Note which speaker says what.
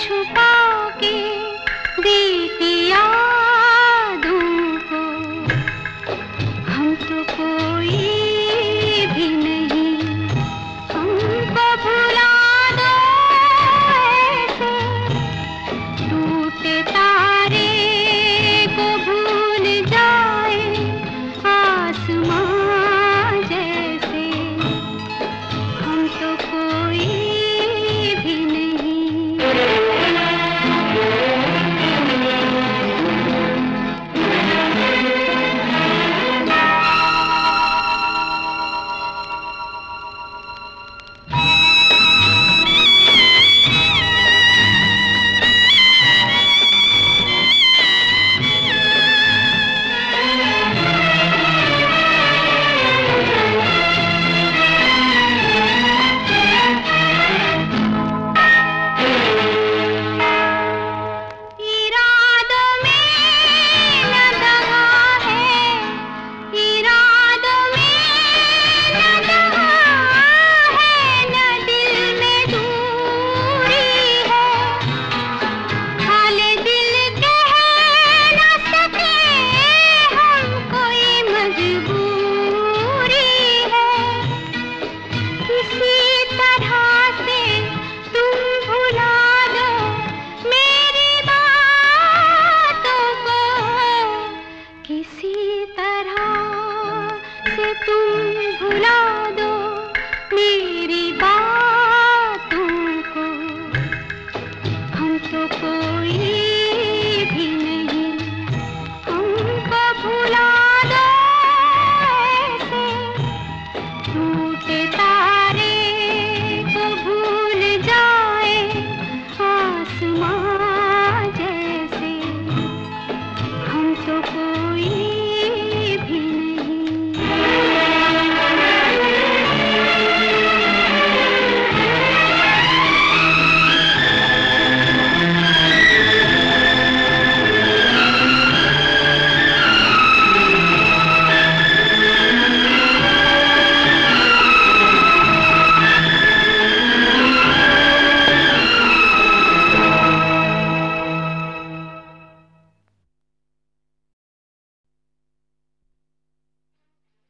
Speaker 1: छुपा